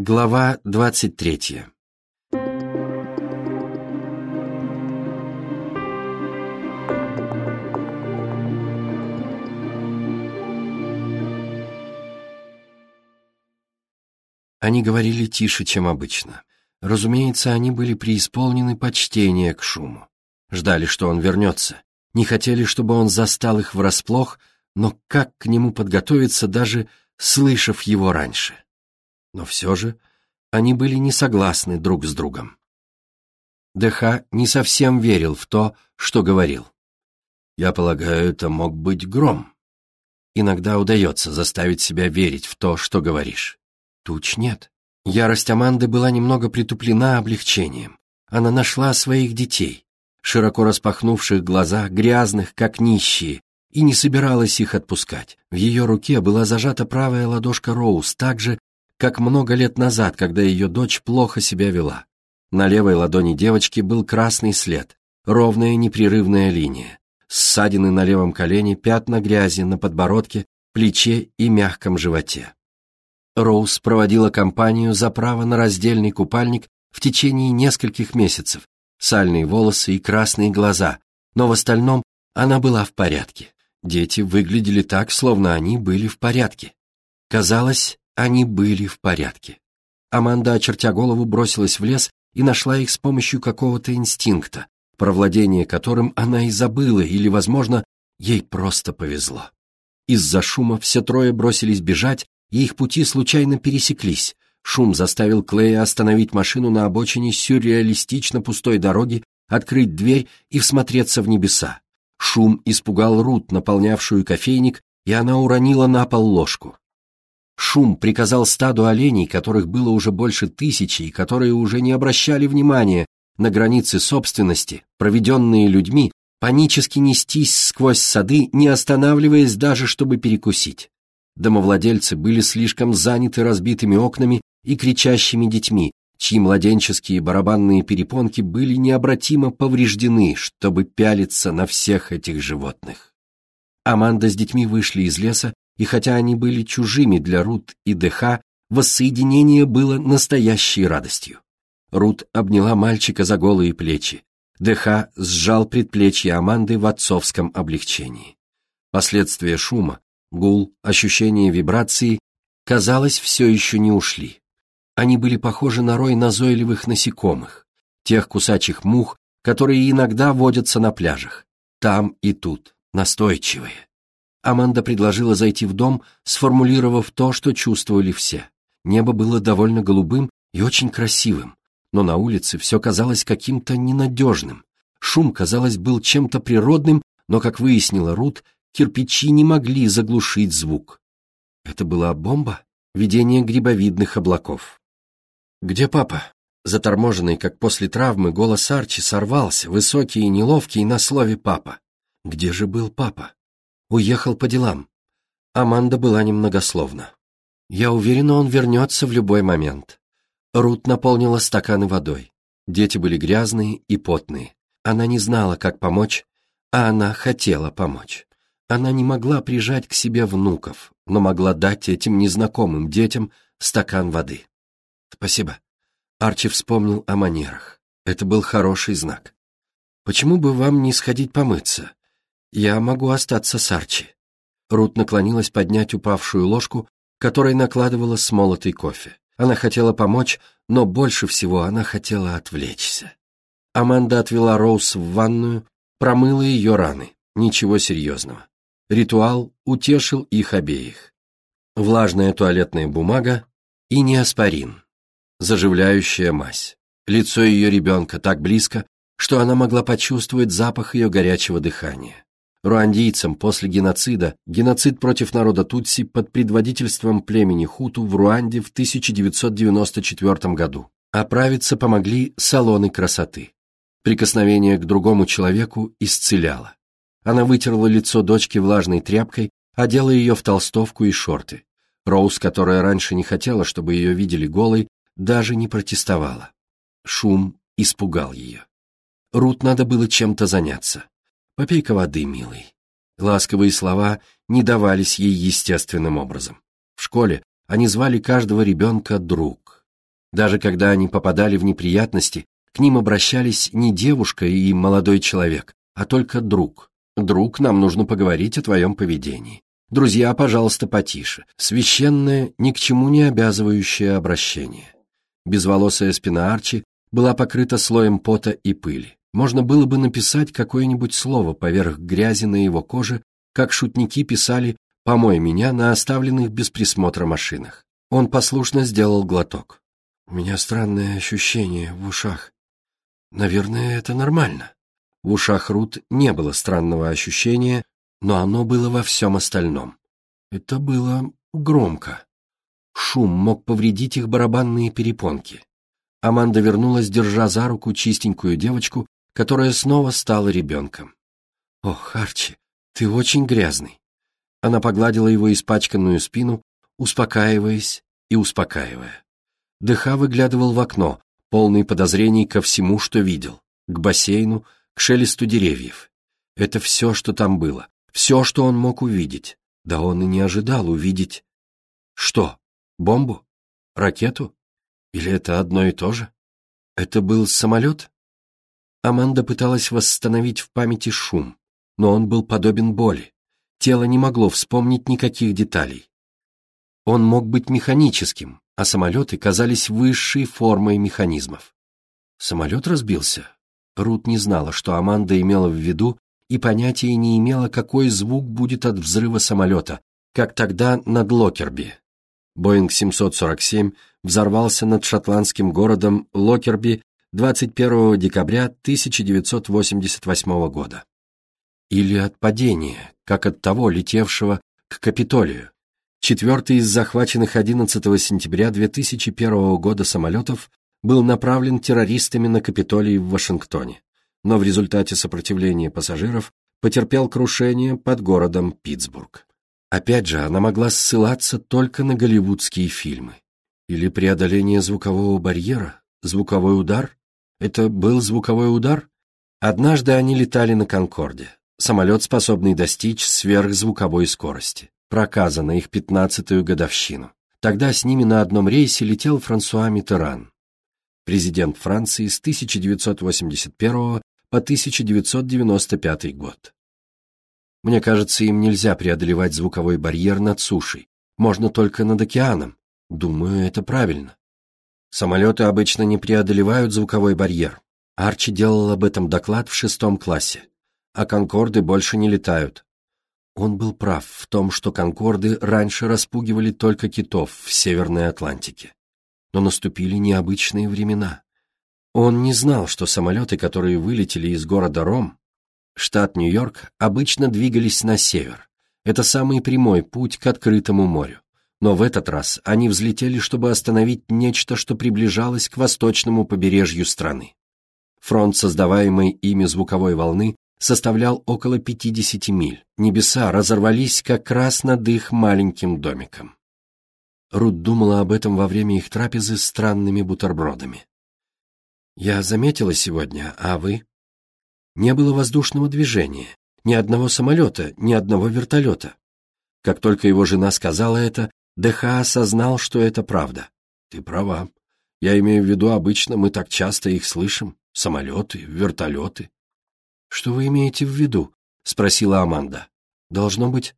Глава двадцать третья Они говорили тише, чем обычно. Разумеется, они были преисполнены почтения к шуму. Ждали, что он вернется. Не хотели, чтобы он застал их врасплох, но как к нему подготовиться, даже слышав его раньше? Но все же они были не согласны друг с другом. ДХ не совсем верил в то, что говорил. «Я полагаю, это мог быть гром». Иногда удается заставить себя верить в то, что говоришь. Туч нет. Ярость Аманды была немного притуплена облегчением. Она нашла своих детей, широко распахнувших глаза, грязных, как нищие, и не собиралась их отпускать. В ее руке была зажата правая ладошка Роуз, так же, как много лет назад, когда ее дочь плохо себя вела. На левой ладони девочки был красный след, ровная непрерывная линия, ссадины на левом колене, пятна грязи на подбородке, плече и мягком животе. Роуз проводила кампанию за право на раздельный купальник в течение нескольких месяцев, сальные волосы и красные глаза, но в остальном она была в порядке. Дети выглядели так, словно они были в порядке. Казалось, они были в порядке. Аманда, очертя голову, бросилась в лес и нашла их с помощью какого-то инстинкта, про владение которым она и забыла, или, возможно, ей просто повезло. Из-за шума все трое бросились бежать, и их пути случайно пересеклись. Шум заставил Клея остановить машину на обочине сюрреалистично пустой дороги, открыть дверь и всмотреться в небеса. Шум испугал Рут, наполнявшую кофейник, и она уронила на пол ложку. Шум приказал стаду оленей, которых было уже больше тысячи и которые уже не обращали внимания на границы собственности, проведенные людьми, панически нестись сквозь сады, не останавливаясь даже, чтобы перекусить. Домовладельцы были слишком заняты разбитыми окнами и кричащими детьми, чьи младенческие барабанные перепонки были необратимо повреждены, чтобы пялиться на всех этих животных. Аманда с детьми вышли из леса, и хотя они были чужими для Рут и ДХ, воссоединение было настоящей радостью. Рут обняла мальчика за голые плечи. ДХ сжал предплечье Аманды в отцовском облегчении. Последствия шума, гул, ощущение вибрации, казалось, все еще не ушли. Они были похожи на рой назойливых насекомых, тех кусачих мух, которые иногда водятся на пляжах. Там и тут, настойчивые. Аманда предложила зайти в дом, сформулировав то, что чувствовали все. Небо было довольно голубым и очень красивым, но на улице все казалось каким-то ненадежным. Шум, казалось, был чем-то природным, но, как выяснила Рут, кирпичи не могли заглушить звук. Это была бомба? Видение грибовидных облаков. «Где папа?» Заторможенный, как после травмы, голос Арчи сорвался, высокий и неловкий, на слове «папа». Где же был папа? Уехал по делам. Аманда была немногословна. Я уверена, он вернется в любой момент. Рут наполнила стаканы водой. Дети были грязные и потные. Она не знала, как помочь, а она хотела помочь. Она не могла прижать к себе внуков, но могла дать этим незнакомым детям стакан воды. «Спасибо». Арчи вспомнил о манерах. Это был хороший знак. «Почему бы вам не сходить помыться? Я могу остаться с Арчи». Рут наклонилась поднять упавшую ложку, которой накладывала смолотый кофе. Она хотела помочь, но больше всего она хотела отвлечься. Аманда отвела Роуз в ванную, промыла ее раны. Ничего серьезного. Ритуал утешил их обеих. Влажная туалетная бумага и неоспорин заживляющая мазь. Лицо ее ребенка так близко, что она могла почувствовать запах ее горячего дыхания. Руандийцам после геноцида, геноцид против народа Тутси под предводительством племени Хуту в Руанде в 1994 году. Оправиться помогли салоны красоты. Прикосновение к другому человеку исцеляло. Она вытерла лицо дочки влажной тряпкой, одела ее в толстовку и шорты. Роуз, которая раньше не хотела, чтобы ее видели голой, даже не протестовала. Шум испугал ее. Рут надо было чем-то заняться. Попей-ка воды, милый. Ласковые слова не давались ей естественным образом. В школе они звали каждого ребенка «друг». Даже когда они попадали в неприятности, к ним обращались не девушка и молодой человек, а только друг. «Друг, нам нужно поговорить о твоем поведении. Друзья, пожалуйста, потише. Священное, ни к чему не обязывающее обращение». Безволосая спина Арчи была покрыта слоем пота и пыли. Можно было бы написать какое-нибудь слово поверх грязи на его коже, как шутники писали «помой меня» на оставленных без присмотра машинах. Он послушно сделал глоток. «У меня странное ощущение в ушах. Наверное, это нормально». В ушах Рут не было странного ощущения, но оно было во всем остальном. Это было громко. Шум мог повредить их барабанные перепонки. Аманда вернулась, держа за руку чистенькую девочку, которая снова стала ребенком. «Ох, Арчи, ты очень грязный». Она погладила его испачканную спину, успокаиваясь и успокаивая. Дыха выглядывал в окно, полный подозрений ко всему, что видел. К бассейну, к шелесту деревьев. Это все, что там было, все, что он мог увидеть. Да он и не ожидал увидеть. Что, бомбу? Ракету? Или это одно и то же? Это был самолет? Аманда пыталась восстановить в памяти шум, но он был подобен боли. Тело не могло вспомнить никаких деталей. Он мог быть механическим, а самолеты казались высшей формой механизмов. Самолет разбился? Рут не знала, что Аманда имела в виду, и понятия не имела, какой звук будет от взрыва самолета, как тогда над Локерби. Боинг 747 взорвался над шотландским городом Локерби 21 декабря 1988 года. Или от падения, как от того, летевшего к Капитолию. Четвертый из захваченных 11 сентября 2001 года самолетов был направлен террористами на Капитолий в Вашингтоне, но в результате сопротивления пассажиров потерпел крушение под городом Питтсбург. Опять же, она могла ссылаться только на голливудские фильмы. Или преодоление звукового барьера, звуковой удар? Это был звуковой удар? Однажды они летали на Конкорде, самолет, способный достичь сверхзвуковой скорости проказа на их пятнадцатую годовщину. Тогда с ними на одном рейсе летел Франсуа Миттеран, президент Франции с 1981 по 1995 год. Мне кажется, им нельзя преодолевать звуковой барьер над сушей, можно только над океаном. Думаю, это правильно. Самолеты обычно не преодолевают звуковой барьер. Арчи делал об этом доклад в шестом классе. А «Конкорды» больше не летают. Он был прав в том, что «Конкорды» раньше распугивали только китов в Северной Атлантике. Но наступили необычные времена. Он не знал, что самолеты, которые вылетели из города Ром, штат Нью-Йорк, обычно двигались на север. Это самый прямой путь к открытому морю. Но в этот раз они взлетели, чтобы остановить нечто, что приближалось к восточному побережью страны. Фронт создаваемой ими звуковой волны составлял около 50 миль. Небеса разорвались как раз над их маленьким домиком. Рут думала об этом во время их трапезы с странными бутербродами. «Я заметила сегодня, а вы?» Не было воздушного движения, ни одного самолета, ни одного вертолета. Как только его жена сказала это, ДХ осознал, что это правда. «Ты права. Я имею в виду, обычно мы так часто их слышим. Самолеты, вертолеты. «Что вы имеете в виду?» — спросила Аманда. «Должно быть...»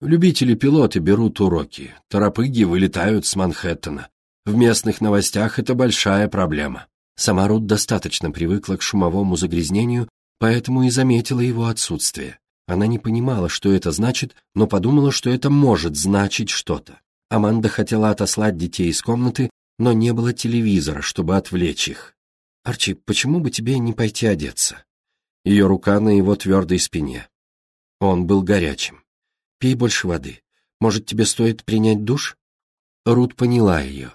«Любители-пилоты берут уроки. Торопыги вылетают с Манхэттена. В местных новостях это большая проблема». Сама Рут достаточно привыкла к шумовому загрязнению, поэтому и заметила его отсутствие. Она не понимала, что это значит, но подумала, что это может значить что-то. Аманда хотела отослать детей из комнаты, но не было телевизора, чтобы отвлечь их. «Арчи, почему бы тебе не пойти одеться?» ее рука на его твердой спине. Он был горячим. «Пей больше воды. Может, тебе стоит принять душ?» Рут поняла ее.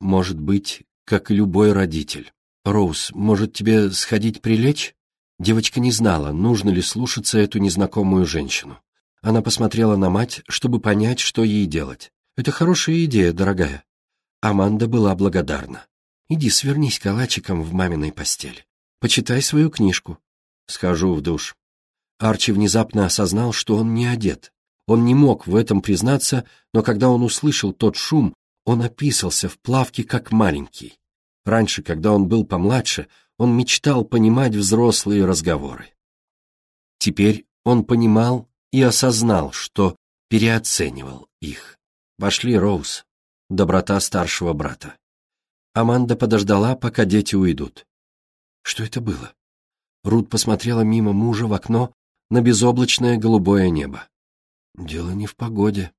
«Может быть, как любой родитель. Роуз, может, тебе сходить прилечь?» Девочка не знала, нужно ли слушаться эту незнакомую женщину. Она посмотрела на мать, чтобы понять, что ей делать. «Это хорошая идея, дорогая». Аманда была благодарна. «Иди свернись калачиком в маминой постели. Почитай свою книжку. Схожу в душ. Арчи внезапно осознал, что он не одет. Он не мог в этом признаться, но когда он услышал тот шум, Он описался в плавке как маленький. Раньше, когда он был помладше, он мечтал понимать взрослые разговоры. Теперь он понимал и осознал, что переоценивал их. Вошли Роуз, доброта старшего брата. Аманда подождала, пока дети уйдут. Что это было? Рут посмотрела мимо мужа в окно на безоблачное голубое небо. Дело не в погоде.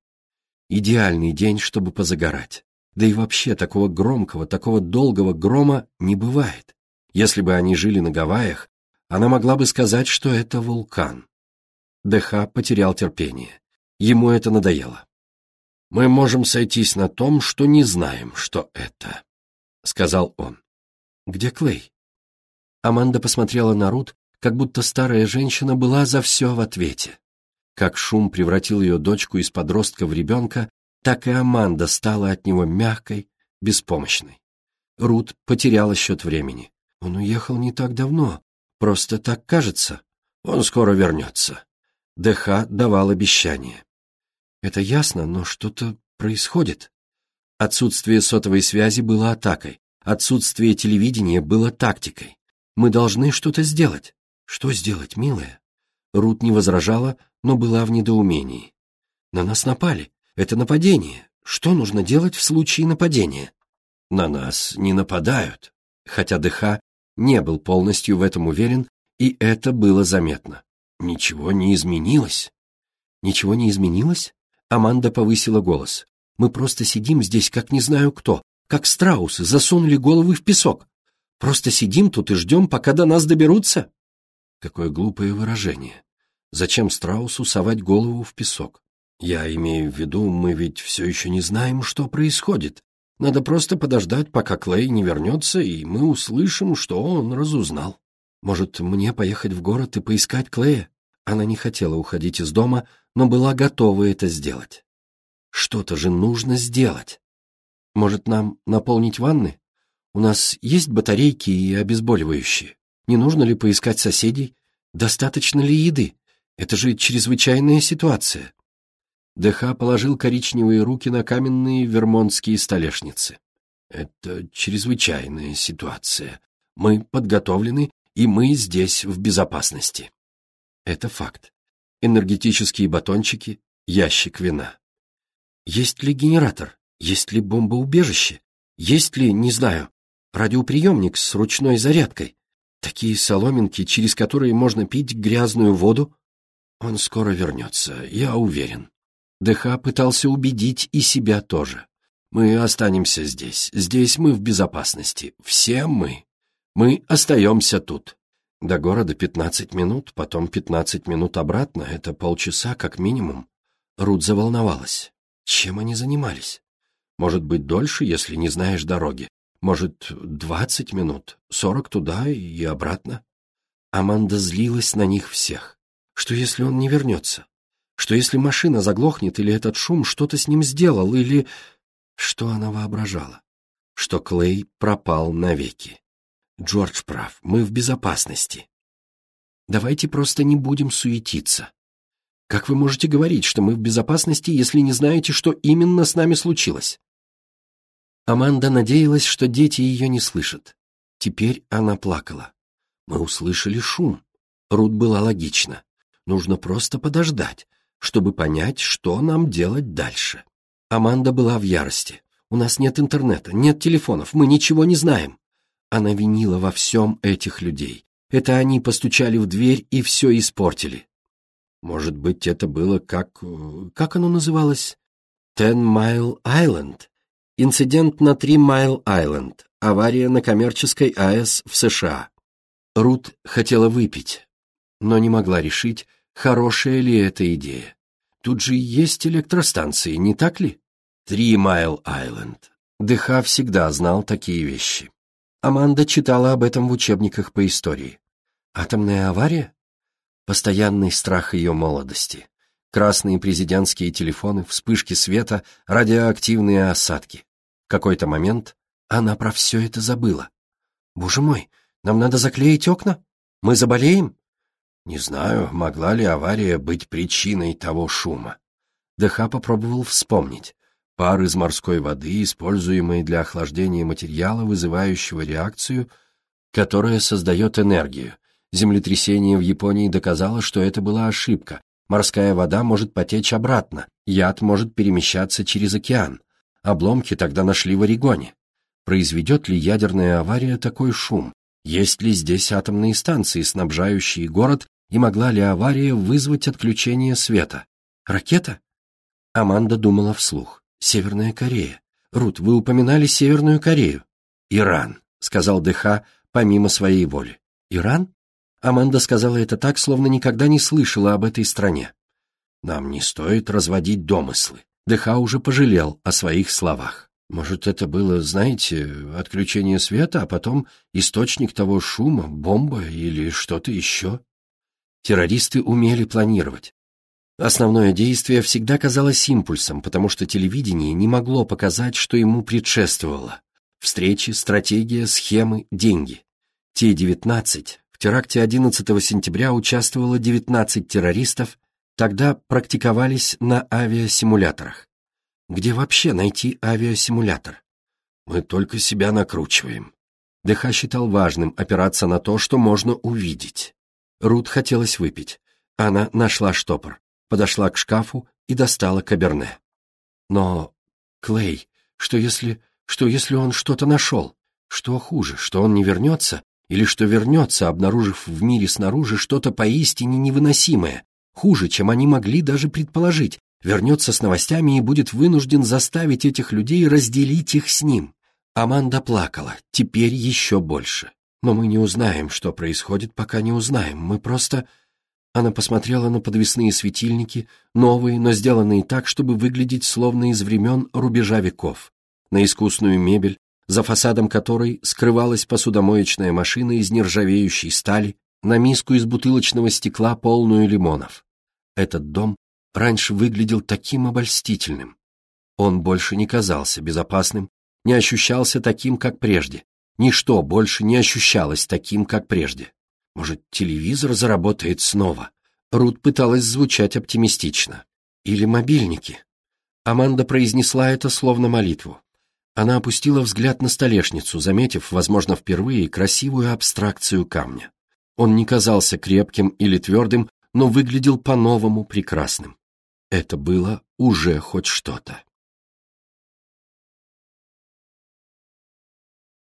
Идеальный день, чтобы позагорать. Да и вообще такого громкого, такого долгого грома не бывает. Если бы они жили на Гавайях, она могла бы сказать, что это вулкан. ДХ потерял терпение. Ему это надоело. «Мы можем сойтись на том, что не знаем, что это», — сказал он. «Где Клей?» Аманда посмотрела на Рут, как будто старая женщина была за все в ответе. Как шум превратил ее дочку из подростка в ребенка, так и Аманда стала от него мягкой, беспомощной. Рут потеряла счет времени. Он уехал не так давно, просто так кажется. Он скоро вернется. ДХ давал обещание. Это ясно, но что-то происходит. Отсутствие сотовой связи было атакой, отсутствие телевидения было тактикой. Мы должны что-то сделать. Что сделать, милая? Рут не возражала, но была в недоумении. На нас напали. Это нападение. Что нужно делать в случае нападения? На нас не нападают. Хотя ДХ не был полностью в этом уверен, и это было заметно. Ничего не изменилось. Ничего не изменилось? Аманда повысила голос. Мы просто сидим здесь, как не знаю кто, как страусы, засунули головы в песок. Просто сидим тут и ждем, пока до нас доберутся? Какое глупое выражение. Зачем страусу совать голову в песок? Я имею в виду, мы ведь все еще не знаем, что происходит. Надо просто подождать, пока Клей не вернется, и мы услышим, что он разузнал. Может, мне поехать в город и поискать Клея? Она не хотела уходить из дома, но была готова это сделать. Что-то же нужно сделать. Может, нам наполнить ванны? У нас есть батарейки и обезболивающие. Не нужно ли поискать соседей? Достаточно ли еды? Это же чрезвычайная ситуация. ДХ положил коричневые руки на каменные вермонтские столешницы. Это чрезвычайная ситуация. Мы подготовлены, и мы здесь в безопасности. Это факт. Энергетические батончики, ящик вина. Есть ли генератор? Есть ли бомбоубежище? Есть ли, не знаю, радиоприемник с ручной зарядкой? Такие соломинки, через которые можно пить грязную воду? Он скоро вернется, я уверен. ДХ пытался убедить и себя тоже. Мы останемся здесь. Здесь мы в безопасности. Все мы. Мы остаемся тут. До города пятнадцать минут, потом пятнадцать минут обратно. Это полчаса как минимум. Рут заволновалась. Чем они занимались? Может быть, дольше, если не знаешь дороги. Может, двадцать минут, сорок туда и обратно. Аманда злилась на них всех. Что если он не вернется? Что если машина заглохнет, или этот шум что-то с ним сделал, или... Что она воображала? Что Клей пропал навеки. Джордж прав, мы в безопасности. Давайте просто не будем суетиться. Как вы можете говорить, что мы в безопасности, если не знаете, что именно с нами случилось? Аманда надеялась, что дети ее не слышат. Теперь она плакала. Мы услышали шум. Рут была логична. Нужно просто подождать, чтобы понять, что нам делать дальше. Аманда была в ярости. У нас нет интернета, нет телефонов, мы ничего не знаем. Она винила во всем этих людей. Это они постучали в дверь и все испортили. Может быть, это было как... Как оно называлось? Ten Mile Island. Инцидент на Три Майл Айленд. Авария на коммерческой АЭС в США. Рут хотела выпить, но не могла решить, хорошая ли эта идея. Тут же есть электростанции, не так ли? Три Майл Айленд. ДХ всегда знал такие вещи. Аманда читала об этом в учебниках по истории. Атомная авария? Постоянный страх ее молодости. Красные президентские телефоны, вспышки света, радиоактивные осадки какой-то момент она про все это забыла. «Боже мой, нам надо заклеить окна? Мы заболеем?» Не знаю, могла ли авария быть причиной того шума. ДХ попробовал вспомнить. Пар из морской воды, используемый для охлаждения материала, вызывающего реакцию, которая создает энергию. Землетрясение в Японии доказало, что это была ошибка. Морская вода может потечь обратно, яд может перемещаться через океан. Обломки тогда нашли в Орегоне. Произведет ли ядерная авария такой шум? Есть ли здесь атомные станции, снабжающие город, и могла ли авария вызвать отключение света? Ракета? Аманда думала вслух. Северная Корея. Рут, вы упоминали Северную Корею. Иран, сказал ДХ помимо своей воли. Иран? Аманда сказала это так, словно никогда не слышала об этой стране. Нам не стоит разводить домыслы. ДХ уже пожалел о своих словах. Может, это было, знаете, отключение света, а потом источник того шума, бомба или что-то еще? Террористы умели планировать. Основное действие всегда казалось импульсом, потому что телевидение не могло показать, что ему предшествовало. Встречи, стратегия, схемы, деньги. Те 19. В теракте 11 сентября участвовало 19 террористов, тогда практиковались на авиасимуляторах. Где вообще найти авиасимулятор? Мы только себя накручиваем. ДХ считал важным опираться на то, что можно увидеть. Рут хотелось выпить. Она нашла штопор подошла к шкафу и достала каберне. Но, Клей, что если... что если он что-то нашел? Что хуже, что он не вернется? Или что вернется, обнаружив в мире снаружи что-то поистине невыносимое? Хуже, чем они могли даже предположить. Вернется с новостями и будет вынужден заставить этих людей разделить их с ним. Аманда плакала, теперь еще больше. Но мы не узнаем, что происходит, пока не узнаем. Мы просто... Она посмотрела на подвесные светильники, новые, но сделанные так, чтобы выглядеть словно из времен рубежа веков, на искусную мебель, за фасадом которой скрывалась посудомоечная машина из нержавеющей стали, на миску из бутылочного стекла, полную лимонов. Этот дом раньше выглядел таким обольстительным. Он больше не казался безопасным, не ощущался таким, как прежде. Ничто больше не ощущалось таким, как прежде. Может, телевизор заработает снова? Рут пыталась звучать оптимистично. Или мобильники. Аманда произнесла это словно молитву. Она опустила взгляд на столешницу, заметив, возможно, впервые красивую абстракцию камня. Он не казался крепким или твердым, но выглядел по-новому прекрасным. Это было уже хоть что-то.